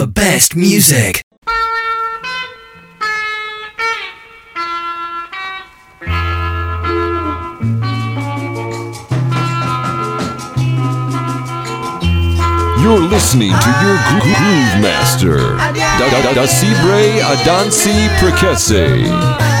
the best music. You're listening to your groove master, Da Da Da Sibre Adansi Prekese.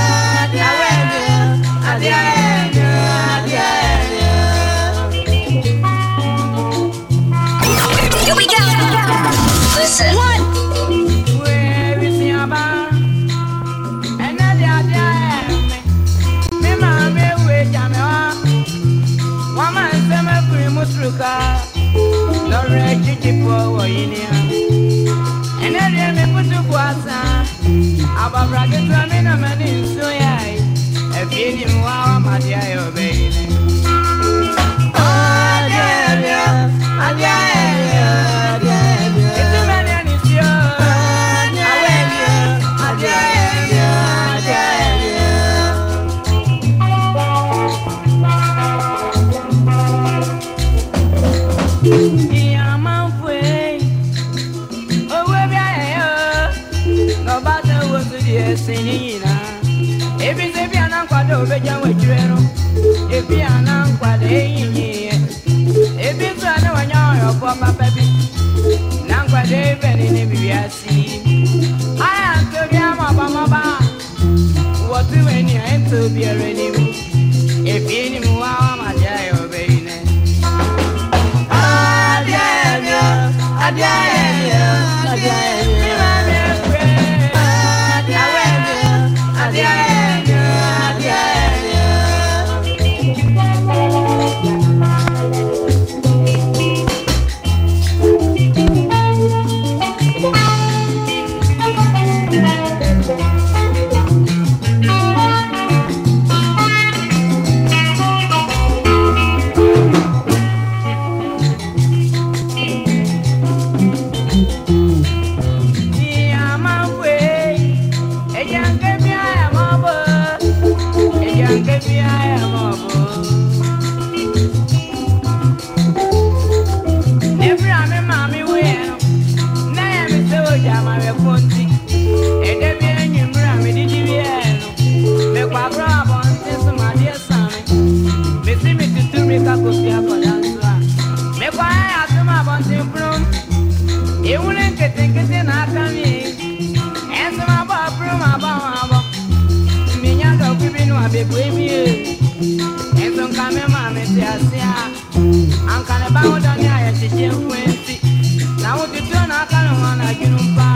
Abra get running a man in so yeah. If you didn't want my dear, you abegu emie ẹsùn kàmí màmí ti àṣẹ à ànkànnì báwo dání àyẹ̀tìjẹ́ fún ẹ̀ ń ti làwọn ti tó náà kánú wọn àjùnú pa.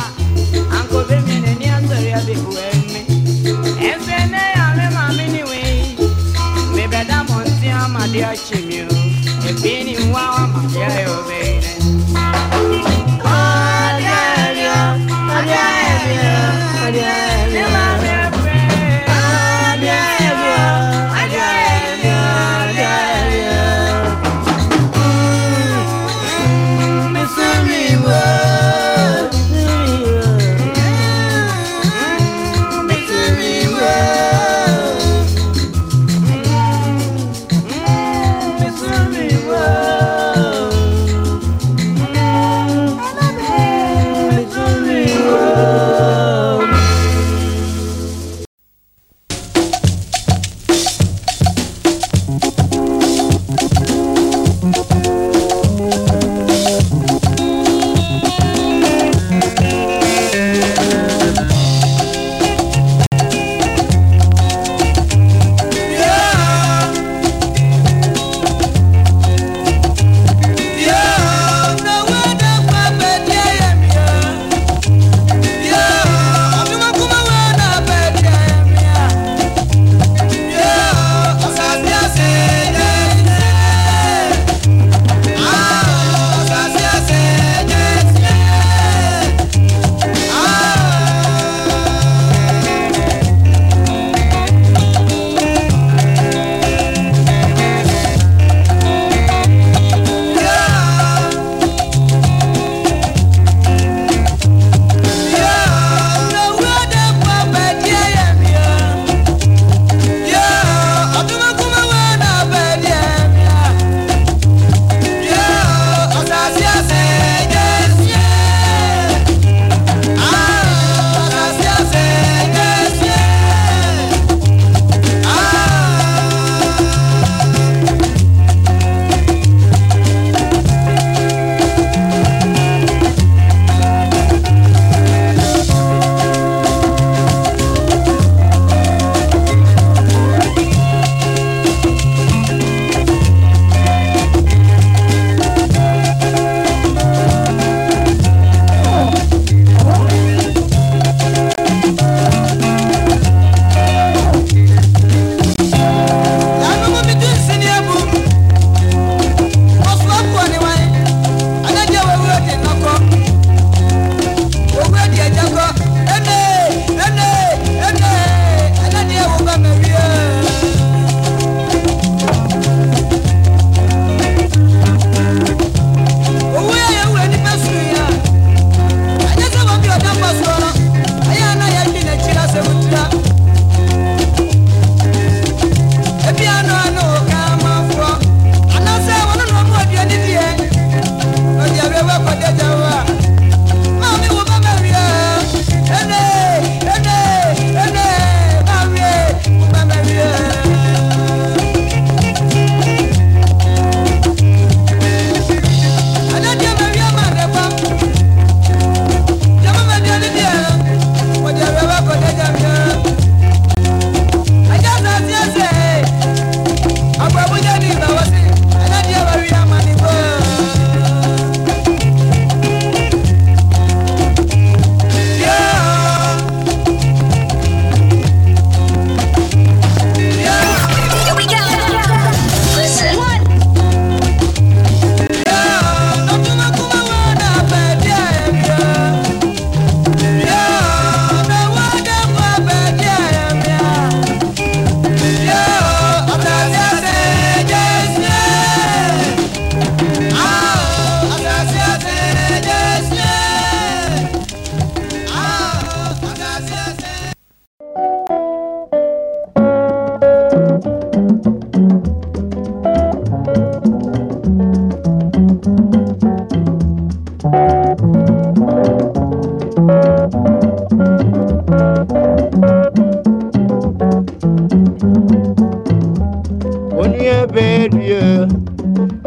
bẹ dùé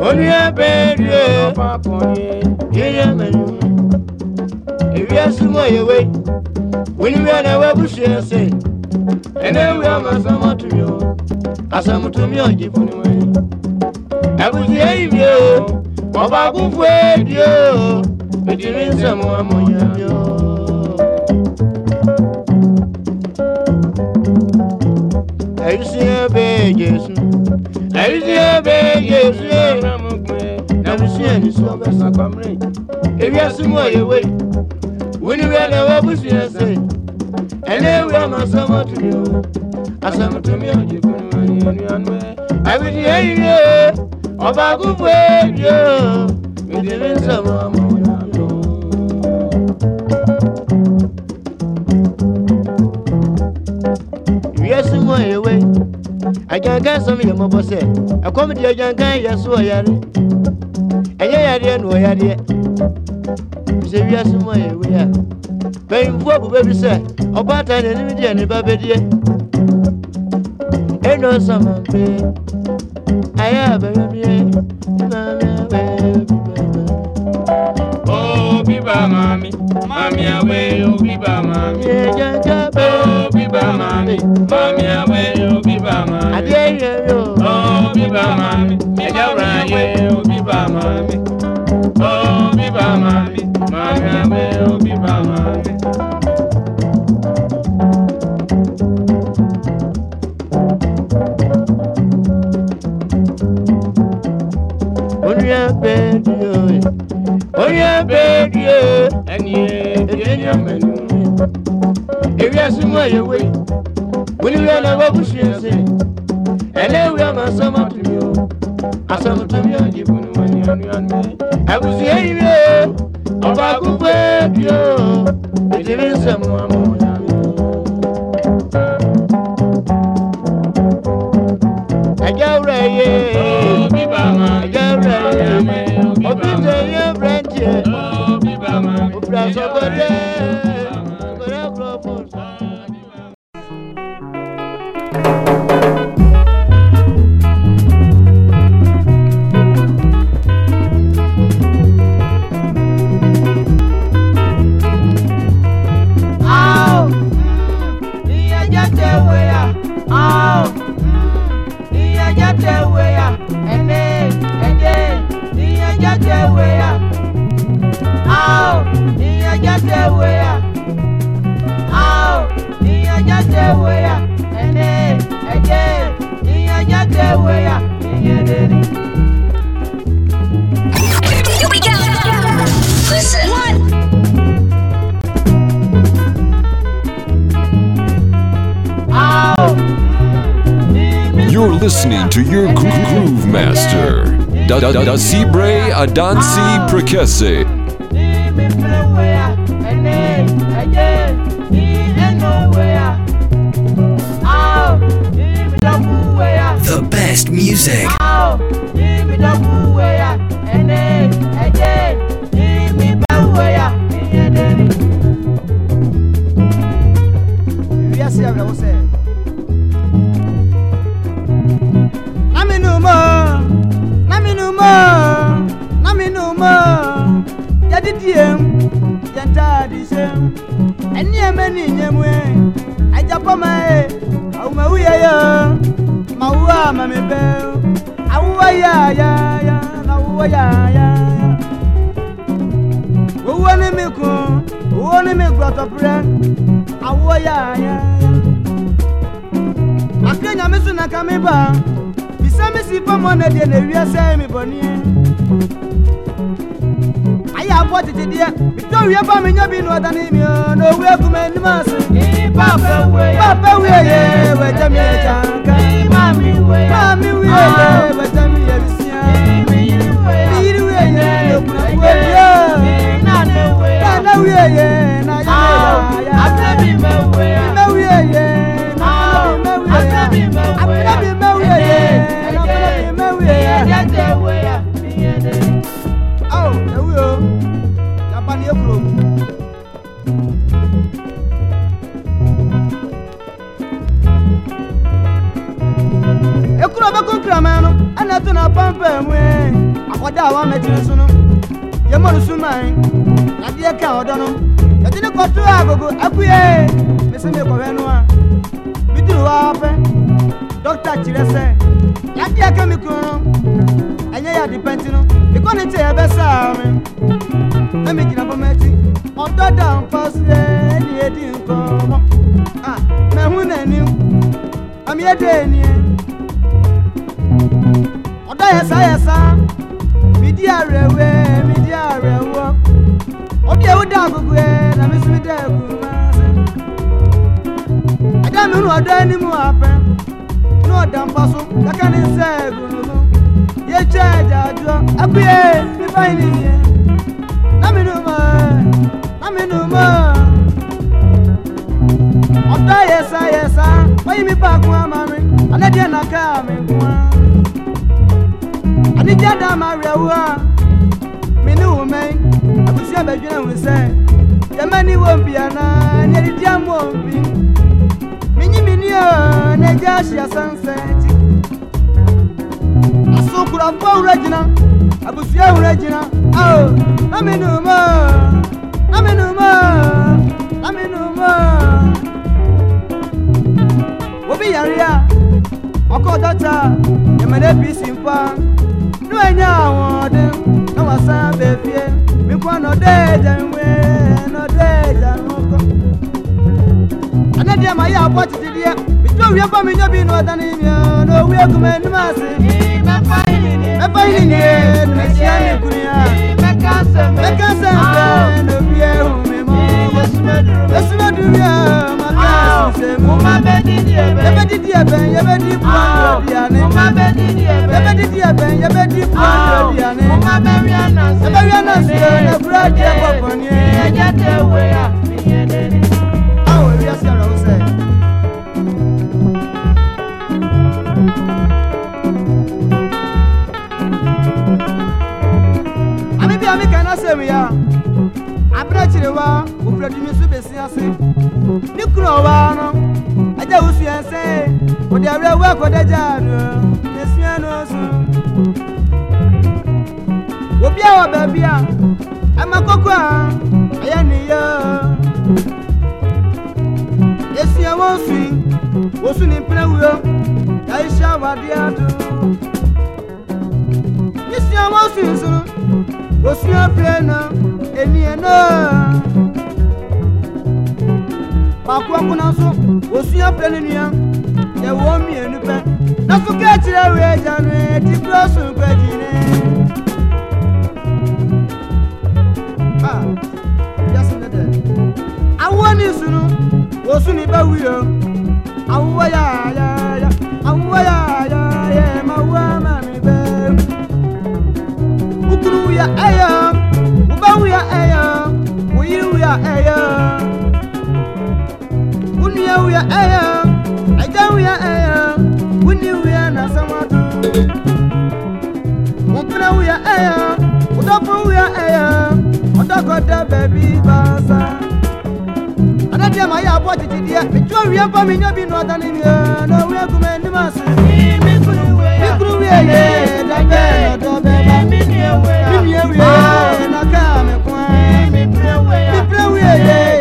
oníyẹ bẹ dùé yíyẹ mẹnu èwì ẹsùnmọ yẹwé wíníwí ẹnẹ wẹ bùsùn ẹsẹ ẹnẹ wí ọmọ sọmọ tùmí o asàmùtùmí ọjì fún mi ẹbùsùn ẹyìn mi o ọba kún fún ẹ dùé o ètùmí nsẹmú ọmọ yẹn mi o. Eh. ewie e na busua ni so bɛsa kwamere ewiase mu ɔyɛ wei wone wia na wɔabusua sɛ ɛne wura ma asɛm atumi o asɛm tumi ɔgye kunumane anuanoɛ abidi ayie ɔbaakofo ɛdwo mede me nsɛm ama wo nato agyanka nsɛm yɛ mmɔbɔ sɛ ɛkɔm deɛ agyanka yɛ so ɔyare ɛnyɛ yareɛ na ɔyareɛ sɛ wiase mu ayɛ wei a panyimfoɔ boba bi sɛ ɔbaatan n'anim deɛ ne ba bɛdeɛ ɛnɔ samampe ayɛ abɛyɛmeɛ maame abɛyɛ Obi ba mami, mami awe, obi ba mami. Yeah, yeah, yeah, obi ba mami, mami awe, obi bá máa mi. àbí ẹyẹ o. ó bí bá máa mi. ẹja wúrà yẹ ó bí bá máa mi. ó bí bá máa mi. máa mi àgbẹ̀ ó bí bá máa mi. onye bedio onye bedio ẹni ẹni ẹni ọmọ ẹni ẹni ẹni ẹsùn mọ ẹyẹ wẹyì wuniwie na wobusie se ɛnɛwia ma asɛmatumi o asɛmtumi agyibu no manianuanme abusua yiwie ɔbaako pɛ bio ɛtumi nsɛm amoya Ajawura ye, ajawura ye, obìnrin yẹn bẹ̀rẹ̀ tiẹ̀, obìnrin sọ̀gbọ́n dẹ́. Adansi Prakese ɛni ɛmɛ ni nyɛmu yɛ ɛdza kɔma yɛ awu ma wu yɛ yɛ ma wu a ma mi bɛ awu wa ya ya ya ma wu wa ya ya owu ni mi kun owu ni mi gbɔtɔ pɛrɛ awu wa ya ya ake nyame so na ka mi ba bisa mi si bɔ mɔ ne deɛ na ewia sɛ mi bɔ nie ayi abɔ tete deɛ dɔwie fa mi nyɛ bi nu ɔdani mi o na owu eku mɛ nim ase. papa wuye papa wuye ye wɛjɛ mi yɛ jankan. maami wuye maami wuye ye wɛjɛ mi yɛ bisiya. mi yiri wuye ye lokuna wuye ye. nana wuye ye na yɛ yɛ yɛ. awo a tɛ mi mɛ wuye. ɔdɔ no yɛde ne kɔto agogo apue mese mekɔhwɛ no a meduru hɔ pɛ dɔkta kyerɛ sɛ yadeɛ ka me kuro no ɛnyɛ yɛ adepɛnti no mekɔ ne nkyɛ yɛbɛsaa me na megyina bɔma akyi ɔdɔ da mpa soɛ ne ɛdi nkɔmmɔ mahu n'anim ameyɛdɛ aniɛ kuku ye na mi sumi de ku ma se. Ẹja nínú ọdọ ẹni mu apẹ, ní ọ̀dà mpaso, kẹ́kẹ́ ní sẹ́ ẹ̀gùn mu. Yé jẹ́ ẹja àjọ, ẹkú yé ní báyìí nìyẹn. Lámi nù mọ́ ẹ̀, lámi nù mọ́ ẹ̀. Ọ̀dọ́ yẹsà yẹsà, wọ́n yí mi bá kún àmà mi, alẹ́ díẹ̀ nà ká mi kún á na bɛdwene hu sɛ yɛmani wɔ mbi anaa ne adidi amu wɔ mbi menyimini na agya ahyia sɛnsɛ nti asokorɔfo awura gyina abusua awura gyina ao na me nom na me nom na me nom obi yare a ɔkɔ dɔkta yɛmɛ na apc mpa ne wanya ahoɔden na wasan bɛfie kɔ nɔde jɛnwe nɔde jɛnwe kɔ ɛnɛ deɛ ma yɛ abɔ bitu owie fɔ mi nyobi nɔ tani miɛ na owie kumɛ nima se. mɛfa yi ni ni mɛfa yi ni ni mɛ tia ni kunya mɛka sɛmɛ mɛka sɛmɛ na owie hu mi mɔ mɛsumɛ duru mɛsumɛ duru yɛ yɛbɛ didi ɛbɛn yɛbɛ di bua yɔdiane yɛbɛ didi ɛbɛn yɛbɛ di bua yɔdiane yɛbɛ wi anase ɛkura adiɛ kɔkɔniɛ ɛyɛ tɛ wɛ a mi yɛ deni. awo ewia sɛrɛ o sɛ. ami bi ami kana se mi ya abirɛ kyiri wa wofura dumi so besi ase ne kunu ɔbaa no agya wosu ɛnsɛ wɔde awerɛ wo akɔdagya no nesua no so obi a wɔ a ama koko a ɛyɛ ne yɛ esua wɔn sui wosu ne mpena wuro yɛahyɛ awadeɛ ato esua wɔn sui nso no wosua pere no eniyan baako akona nso osua pere ne nua yɛ wɔn mmienu pɛ na so ka akyerɛ wo agya no ɛdi kuro so nkwagyine awoɔ ne su no wɔsu ne bɛwuo awoɔ yɛayaya awoɔ yɛayayɛ ma woa ma me bɛ wokunu wo yɛ ɛyɛ wobɛwo yɛ ɛyɛ wo yere wo yɛ ɛyɛ Ida we are air, Ida we are air, when are not someone. Mupra we are air, Udapu we are air, Udakota baby basa. Adadia my abwa titi dia, Mitua we are bumming up in Northern India, no we are coming to us. we are air, Dabe, Dabe, Minia we are, Minia we are, we are, Mikru we are.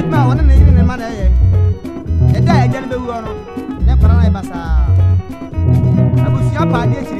edwuma a ɔne ne yere ne mma na ɛyɛ ɛda a ɛgya no bɛwu ɔ no ne kora no ɛba saa abusua paadeɛ kyiri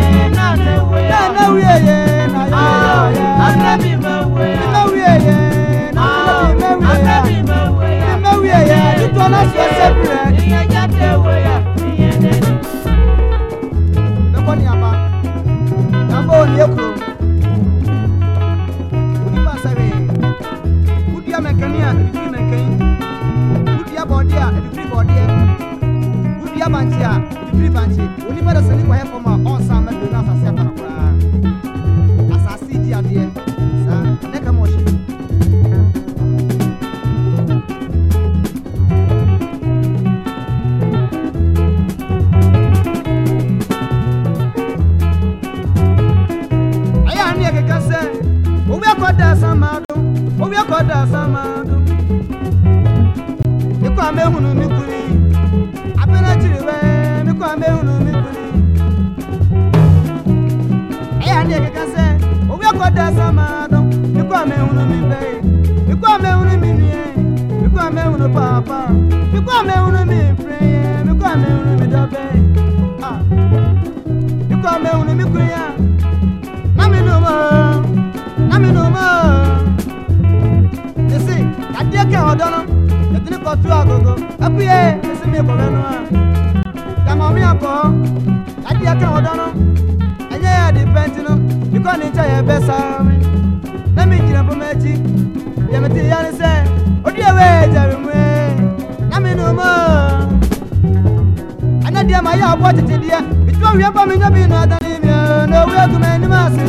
wíyá bá mi níbi iná dání mi ẹ̀ ní owó ẹ̀kú mi ní màá sí.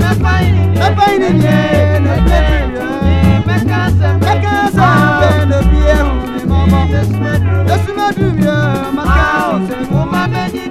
mẹ́fà yìí ni mẹ́fà yìí ni ẹ̀ ní ẹgbẹ́ mi ẹ̀. mẹ́kà sẹ̀ mẹ́kà sẹ̀ bẹ́ẹ̀ ló bí ẹ̀ hùn mi mọ́ mọ́. yéṣu má dùn mí ẹ̀ màkà ọ̀sẹ̀ mi. mo máa bẹ́ dídí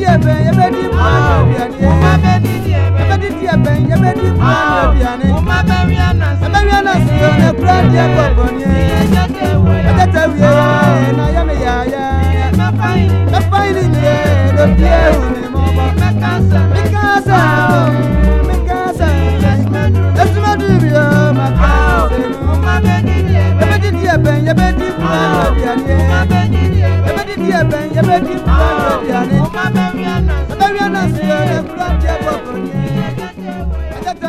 di ẹbẹn yẹbẹ di mua nù aduane yẹ yẹbẹ di di ẹbẹn bɛn yɛ bɛ di mu bɛn bɛ di ani bɛ wi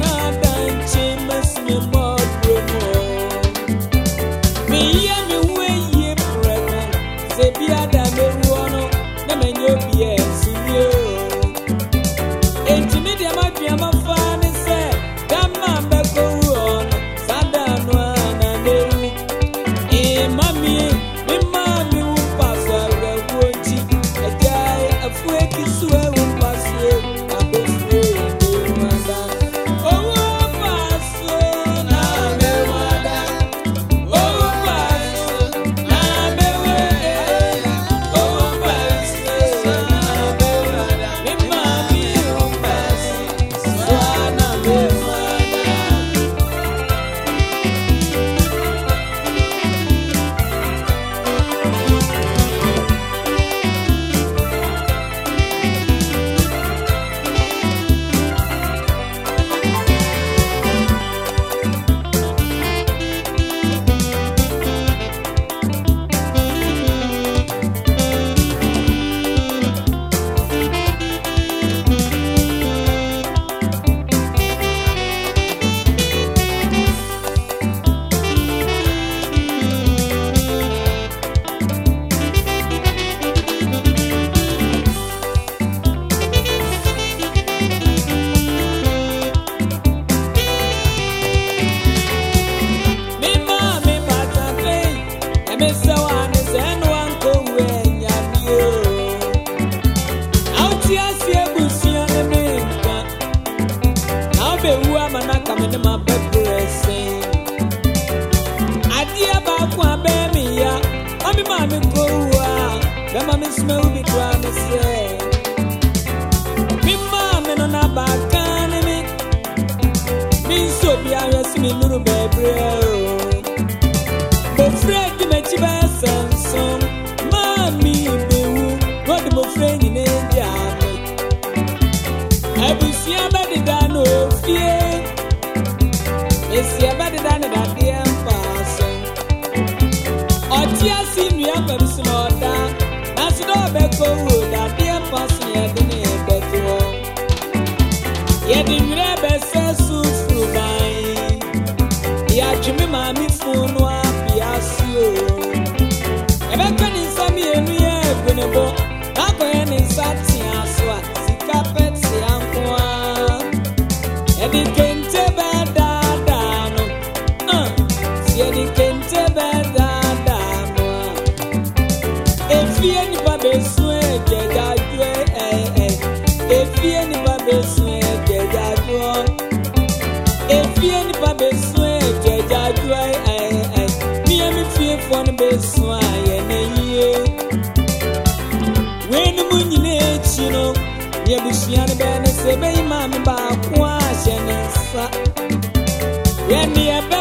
Esi ebe dịda na dadeɛ mfa so. Ɔte ase nnua fam so na ɔda. Nanso dɛ ɔbɛkɔ wuo dadeɛ mfa so na yɛde ne yɛbɛto hɔ. Yɛde nwere bɛsɛ so furu ban. Yɛatweme maame funu bo. N'akɔyɛ ne nsa tea so a sika pɛ tea nko Yabushian Bennis, a baby, and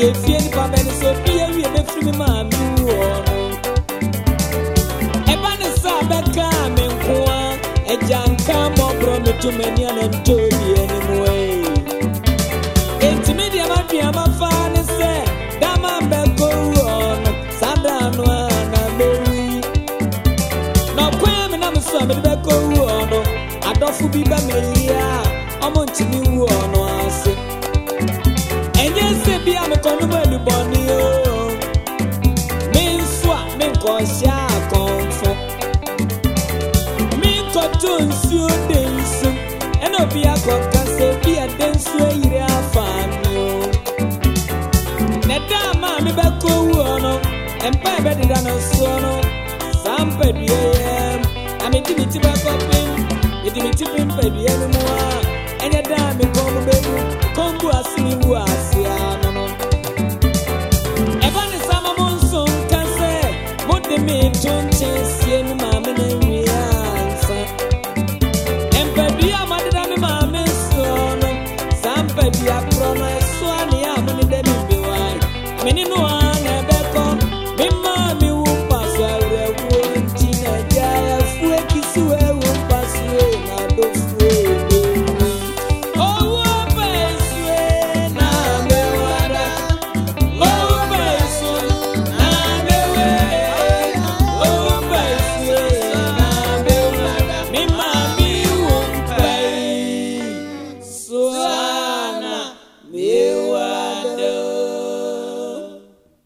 deɛ efie nipa bɛni sɛ obi yɛ wie mi maame e e e wɔ no ne sɛ abɛka me nko a agya nka mmɔborɔ me to m'ani a na ntɔ obi anim wei ntumi deɛ madua mafa ne sɛ dama bɛkɔ wɔ no saa da a na mɛwi na mi nam so a mede bɛkɔ wɔ no adɔfo bi bɛ bọ̀ni o mi ń fún àmì kan ṣe àkàn fún mi ń kọjú nsú òde nsú ẹnà òbí akọ̀ọ̀kan ṣe bí ẹdẹ nsú ẹ̀yẹrẹ àfààní o nẹ̀dá àmà mi bẹ́ kó wú ọ̀nà ẹ̀mpá ẹ̀bẹ̀ dídá nà sọ ọ̀nà sáńpẹ̀dùyẹ yẹ àmì dìbì tí bẹ́ kọ́ ti ìdìbì tí pín pẹ̀dùyẹ ni mu wá ẹ̀yẹ dá àmì kọ́ mu bẹ́ẹ̀ mu kọ́ ń bu àsìlì bu àsìlì àná. me don't chase, yeah, my mama,